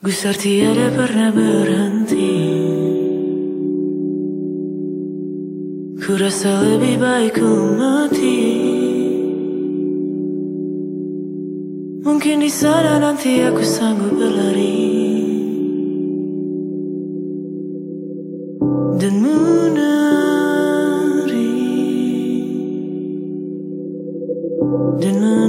Gusar tiada pernah berhenti. Ku rasa lebih baik ku mati. Mungkin di sana nanti aku sanggup berlari. Dan menari. Dan menari